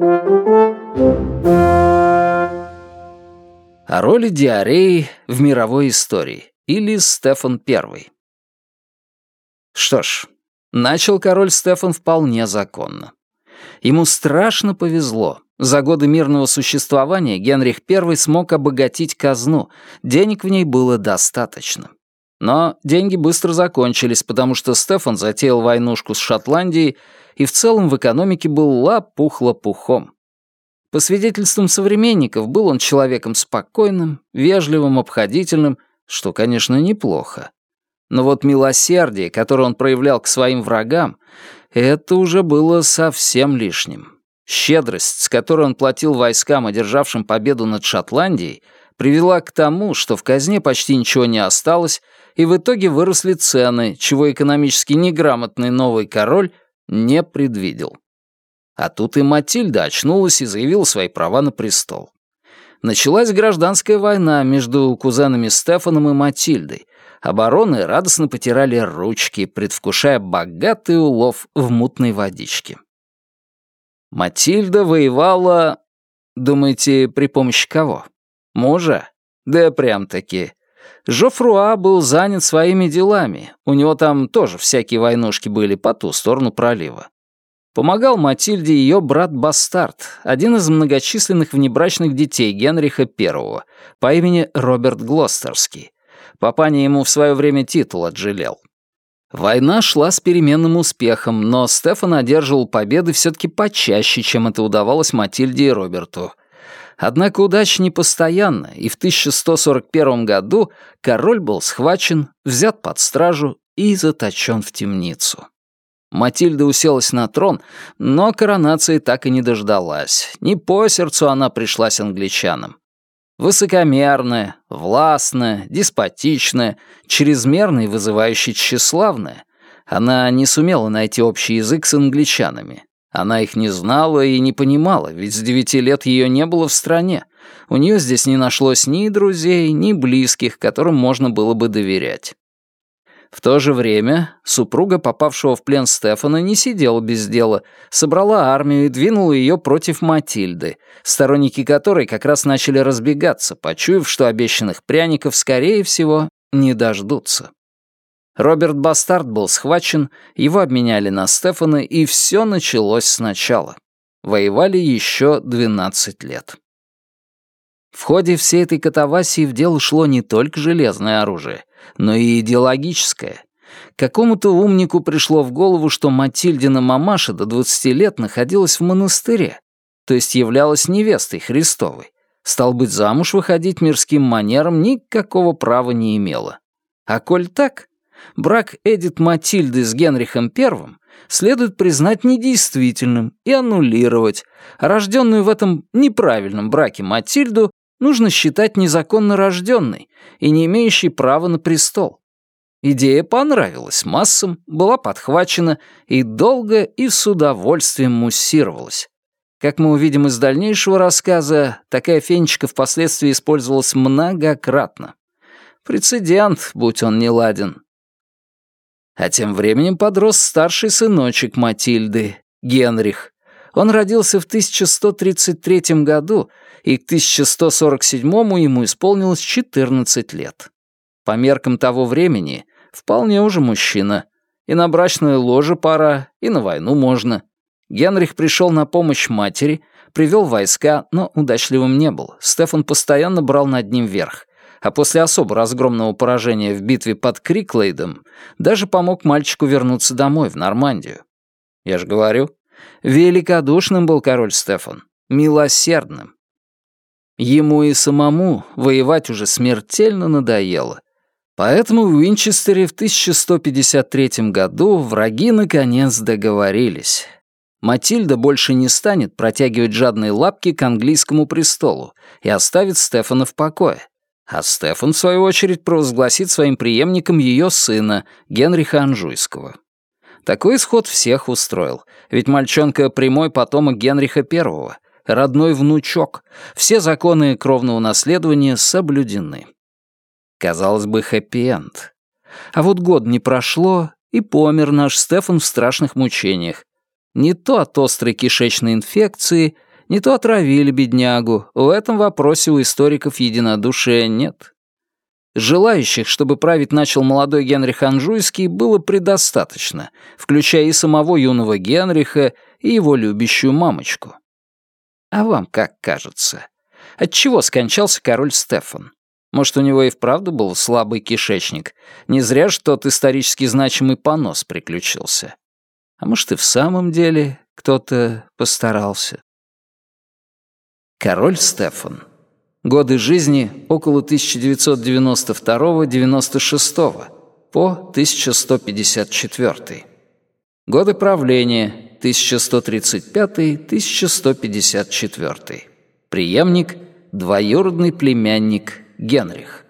О роли диареи в мировой истории или Стефан I. Что ж, начал король Стефан вполне законно. Ему страшно повезло. За годы мирного существования Генрих I смог обогатить казну, денег в ней было достаточно. Но деньги быстро закончились, потому что Стефан затеял войнушку с Шотландией и в целом в экономике был лапух-лопухом. По свидетельствам современников, был он человеком спокойным, вежливым, обходительным, что, конечно, неплохо. Но вот милосердие, которое он проявлял к своим врагам, это уже было совсем лишним. Щедрость, с которой он платил войскам, одержавшим победу над Шотландией, привела к тому, что в казне почти ничего не осталось, и в итоге выросли цены, чего экономически неграмотный новый король не предвидел. А тут и Матильда очнулась и заявила свои права на престол. Началась гражданская война между кузенами Стефаном и Матильдой, Обороны радостно потирали ручки, предвкушая богатый улов в мутной водичке. Матильда воевала, думаете, при помощи кого? Мужа? Да прям-таки. Жофруа был занят своими делами, у него там тоже всякие войнушки были по ту сторону пролива. Помогал Матильде ее брат-бастард, один из многочисленных внебрачных детей Генриха I по имени Роберт Глостерский, Папаня ему в свое время титул отжалел. Война шла с переменным успехом, но Стефан одерживал победы все-таки почаще, чем это удавалось Матильде и Роберту. Однако удача не постоянна, и в 1141 году король был схвачен, взят под стражу и заточен в темницу. Матильда уселась на трон, но коронации так и не дождалась. Не по сердцу она пришлась англичанам. Высокомерная, властная, деспотичная, чрезмерная и вызывающе тщеславная, она не сумела найти общий язык с англичанами. Она их не знала и не понимала, ведь с девяти лет ее не было в стране. У нее здесь не нашлось ни друзей, ни близких, которым можно было бы доверять. В то же время супруга попавшего в плен Стефана не сидела без дела, собрала армию и двинула ее против Матильды, сторонники которой как раз начали разбегаться, почуяв, что обещанных пряников, скорее всего, не дождутся. Роберт Бастард был схвачен, его обменяли на Стефана, и все началось сначала. Воевали еще 12 лет. В ходе всей этой катавасии в дело шло не только железное оружие, но и идеологическое. Какому-то умнику пришло в голову, что Матильдина мамаша до 20 лет находилась в монастыре, то есть являлась невестой Христовой. Стал быть, замуж выходить мирским манером никакого права не имела. А коль так, брак Эдит Матильды с Генрихом I следует признать недействительным и аннулировать, рожденную в этом неправильном браке Матильду нужно считать незаконно рожденной и не имеющей права на престол. Идея понравилась массам, была подхвачена и долго и с удовольствием муссировалась. Как мы увидим из дальнейшего рассказа, такая фенечка впоследствии использовалась многократно. Прецедент, будь он не ладен. А тем временем подрос старший сыночек Матильды, Генрих. Он родился в 1133 году и к 1147 ему исполнилось 14 лет. По меркам того времени вполне уже мужчина. И на брачное ложе пора, и на войну можно. Генрих пришел на помощь матери, привел войска, но удачливым не был. Стефан постоянно брал над ним верх. А после особо разгромного поражения в битве под Криклейдом даже помог мальчику вернуться домой, в Нормандию. Я же говорю, великодушным был король Стефан, милосердным. Ему и самому воевать уже смертельно надоело. Поэтому в Уинчестере в 1153 году враги наконец договорились. Матильда больше не станет протягивать жадные лапки к английскому престолу и оставит Стефана в покое. А Стефан, в свою очередь, провозгласит своим преемником ее сына, Генриха Анжуйского. Такой исход всех устроил, ведь мальчонка — прямой потомок Генриха I — родной внучок. Все законы кровного наследования соблюдены. Казалось бы, хэппи-энд. А вот год не прошло, и помер наш Стефан в страшных мучениях. Не то от острой кишечной инфекции, Не то отравили беднягу, в этом вопросе у историков единодушия нет. Желающих, чтобы править начал молодой Генрих Анжуйский, было предостаточно, включая и самого юного Генриха, и его любящую мамочку. А вам как кажется? Отчего скончался король Стефан? Может, у него и вправду был слабый кишечник? Не зря ж тот исторически значимый понос приключился. А может, и в самом деле кто-то постарался? Король Стефан. Годы жизни около 1992-96 по 1154. Годы правления 1135-1154. Преемник, двоюродный племянник Генрих.